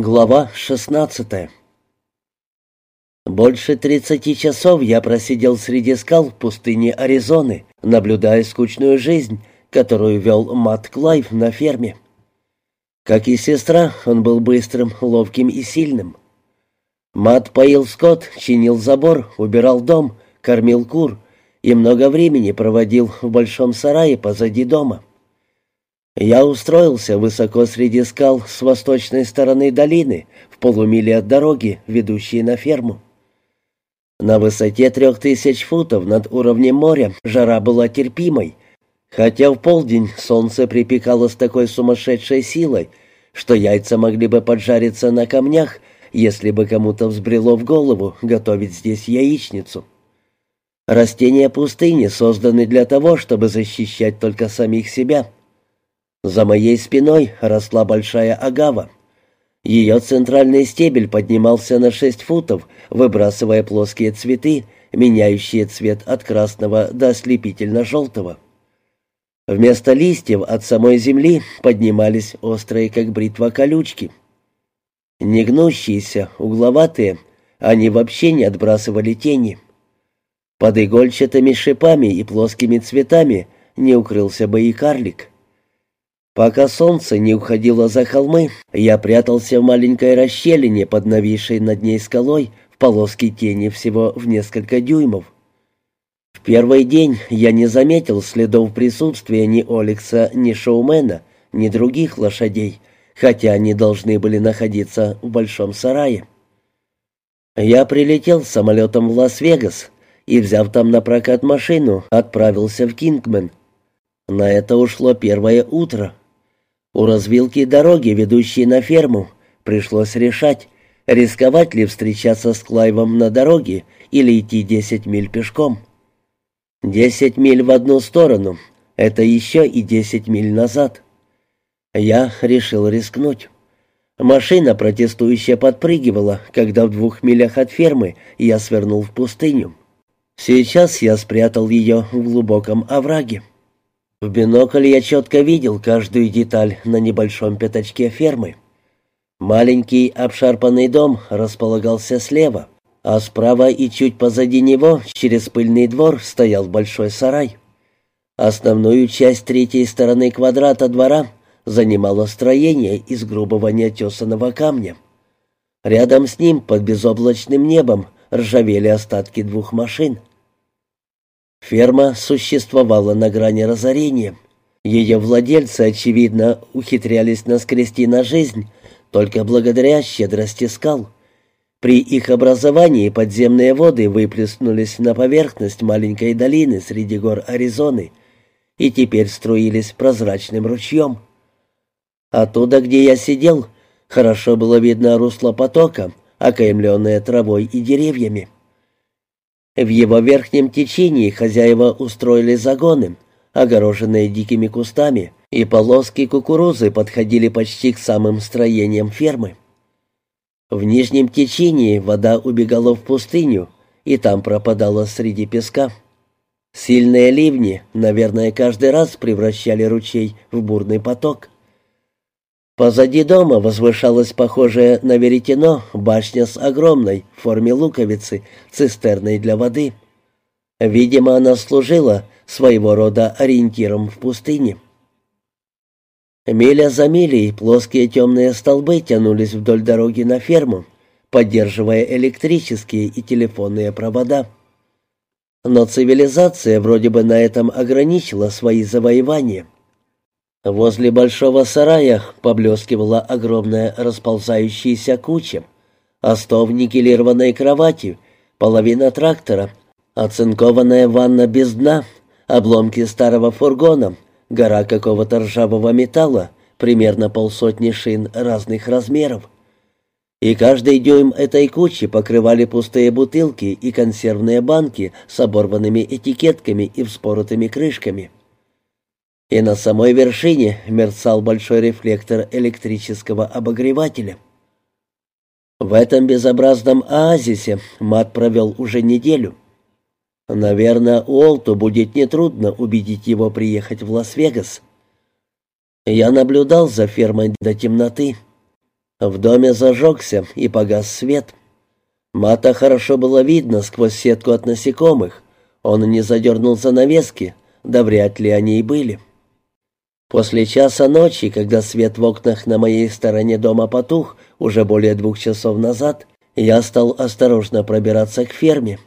Глава 16 Больше тридцати часов я просидел среди скал в пустыне Аризоны, наблюдая скучную жизнь, которую вел Мат Клайв на ферме. Как и сестра, он был быстрым, ловким и сильным. Мат поил скот, чинил забор, убирал дом, кормил кур и много времени проводил в большом сарае позади дома. Я устроился высоко среди скал с восточной стороны долины, в полумиле от дороги, ведущей на ферму. На высоте трех тысяч футов над уровнем моря жара была терпимой, хотя в полдень солнце припекало с такой сумасшедшей силой, что яйца могли бы поджариться на камнях, если бы кому-то взбрело в голову готовить здесь яичницу. Растения пустыни созданы для того, чтобы защищать только самих себя — за моей спиной росла большая агава. Ее центральный стебель поднимался на шесть футов, выбрасывая плоские цветы, меняющие цвет от красного до ослепительно-желтого. Вместо листьев от самой земли поднимались острые, как бритва, колючки. Негнущиеся, угловатые, они вообще не отбрасывали тени. Под игольчатыми шипами и плоскими цветами не укрылся бы и карлик. Пока солнце не уходило за холмы, я прятался в маленькой расщелине под нависшей над ней скалой в полоске тени всего в несколько дюймов. В первый день я не заметил следов присутствия ни Олекса, ни Шоумена, ни других лошадей, хотя они должны были находиться в большом сарае. Я прилетел самолетом в Лас-Вегас и, взяв там на прокат машину, отправился в Кингмен. На это ушло первое утро. У развилки дороги, ведущей на ферму, пришлось решать, рисковать ли встречаться с Клайвом на дороге или идти десять миль пешком. Десять миль в одну сторону — это еще и десять миль назад. Я решил рискнуть. Машина протестующая подпрыгивала, когда в двух милях от фермы я свернул в пустыню. Сейчас я спрятал ее в глубоком овраге. В бинокль я четко видел каждую деталь на небольшом пятачке фермы. Маленький обшарпанный дом располагался слева, а справа и чуть позади него, через пыльный двор, стоял большой сарай. Основную часть третьей стороны квадрата двора занимало строение из грубого неотесанного камня. Рядом с ним, под безоблачным небом, ржавели остатки двух машин. Ферма существовала на грани разорения. Ее владельцы, очевидно, ухитрялись наскрести на жизнь только благодаря щедрости скал. При их образовании подземные воды выплеснулись на поверхность маленькой долины среди гор Аризоны и теперь струились прозрачным ручьем. Оттуда, где я сидел, хорошо было видно русло потока, окаймленное травой и деревьями. В его верхнем течении хозяева устроили загоны, огороженные дикими кустами, и полоски кукурузы подходили почти к самым строениям фермы. В нижнем течении вода убегала в пустыню, и там пропадала среди песка. Сильные ливни, наверное, каждый раз превращали ручей в бурный поток. Позади дома возвышалась похожая на веретено башня с огромной, в форме луковицы, цистерной для воды. Видимо, она служила своего рода ориентиром в пустыне. Миля за милей плоские темные столбы тянулись вдоль дороги на ферму, поддерживая электрические и телефонные провода. Но цивилизация вроде бы на этом ограничила свои завоевания — Возле большого сарая поблескивала огромная расползающаяся куча. Остов никелированной кровати, половина трактора, оцинкованная ванна без дна, обломки старого фургона, гора какого-то ржавого металла, примерно полсотни шин разных размеров. И каждый дюйм этой кучи покрывали пустые бутылки и консервные банки с оборванными этикетками и вспоротыми крышками и на самой вершине мерцал большой рефлектор электрического обогревателя. В этом безобразном оазисе Мат провел уже неделю. Наверное, Уолту будет нетрудно убедить его приехать в Лас-Вегас. Я наблюдал за фермой до темноты. В доме зажегся и погас свет. Мата хорошо было видно сквозь сетку от насекомых. Он не задернул занавески, да вряд ли они и были. После часа ночи, когда свет в окнах на моей стороне дома потух, уже более двух часов назад, я стал осторожно пробираться к ферме.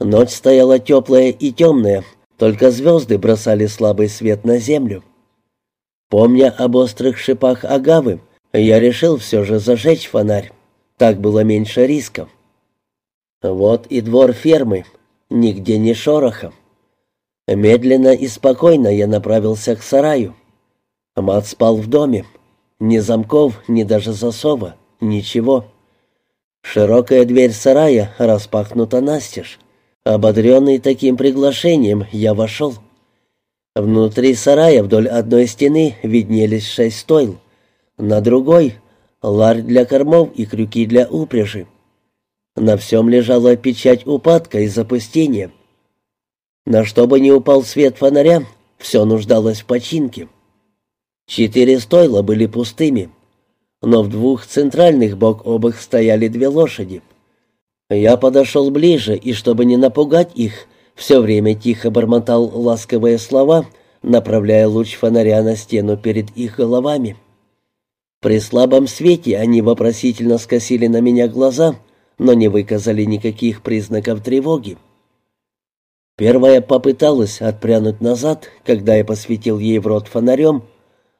Ночь стояла теплая и темная, только звезды бросали слабый свет на землю. Помня об острых шипах агавы, я решил все же зажечь фонарь. Так было меньше рисков. Вот и двор фермы, нигде не шороха. Медленно и спокойно я направился к сараю. Мат спал в доме. Ни замков, ни даже засова, ничего. Широкая дверь сарая распахнута настежь. Ободренный таким приглашением, я вошел. Внутри сарая вдоль одной стены виднелись шесть стойл. На другой — ларь для кормов и крюки для упряжи. На всем лежала печать упадка и запустения — на что бы ни упал свет фонаря, все нуждалось в починке. Четыре стойла были пустыми, но в двух центральных бок о бок стояли две лошади. Я подошел ближе, и чтобы не напугать их, все время тихо бормотал ласковые слова, направляя луч фонаря на стену перед их головами. При слабом свете они вопросительно скосили на меня глаза, но не выказали никаких признаков тревоги. Первая попыталась отпрянуть назад, когда я посветил ей в рот фонарем,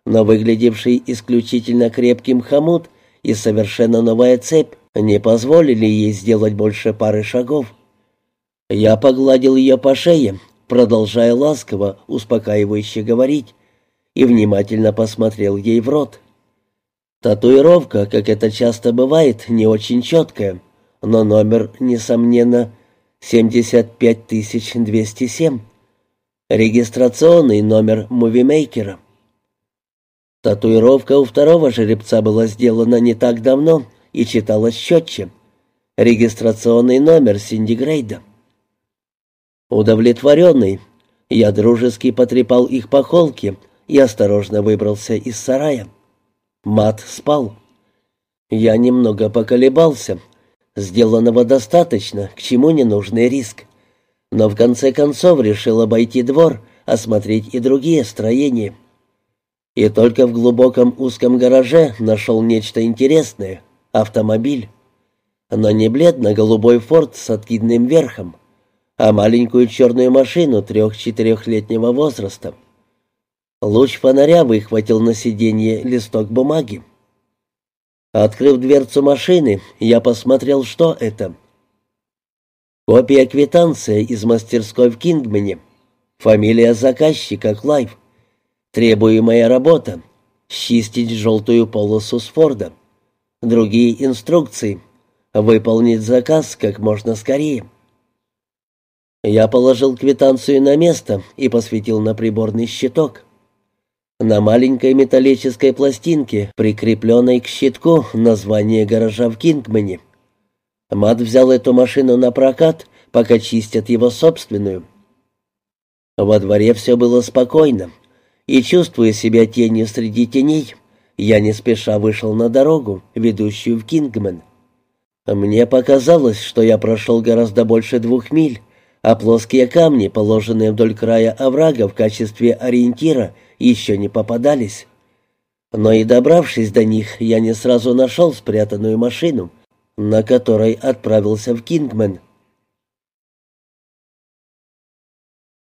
но выглядевший исключительно крепким хомут и совершенно новая цепь не позволили ей сделать больше пары шагов. Я погладил ее по шее, продолжая ласково, успокаивающе говорить, и внимательно посмотрел ей в рот. Татуировка, как это часто бывает, не очень четкая, но номер, несомненно, 75207. Регистрационный номер мувимейкера. Татуировка у второго жеребца была сделана не так давно и читалась четче. Регистрационный номер Синди Грейда. Удовлетворенный, я дружески потрепал их по холке и осторожно выбрался из сарая. Мат спал. Я немного поколебался — Сделанного достаточно, к чему ненужный риск. Но в конце концов решил обойти двор, осмотреть и другие строения. И только в глубоком узком гараже нашел нечто интересное — автомобиль. Но не бледно-голубой форт с откидным верхом, а маленькую черную машину трех-четырехлетнего возраста. Луч фонаря выхватил на сиденье листок бумаги. Открыв дверцу машины, я посмотрел, что это. Копия квитанции из мастерской в Кингмене. Фамилия заказчика Клайв. Требуемая работа. Счистить желтую полосу с Форда. Другие инструкции. Выполнить заказ как можно скорее. Я положил квитанцию на место и посветил на приборный щиток. На маленькой металлической пластинке, прикрепленной к щитку, название гаража в Кингмане. Мат взял эту машину на прокат, пока чистят его собственную. Во дворе все было спокойно, и, чувствуя себя тенью среди теней, я не спеша вышел на дорогу, ведущую в Кингмен. Мне показалось, что я прошел гораздо больше двух миль, а плоские камни, положенные вдоль края оврага в качестве ориентира, еще не попадались. Но и добравшись до них, я не сразу нашел спрятанную машину, на которой отправился в Кингмен —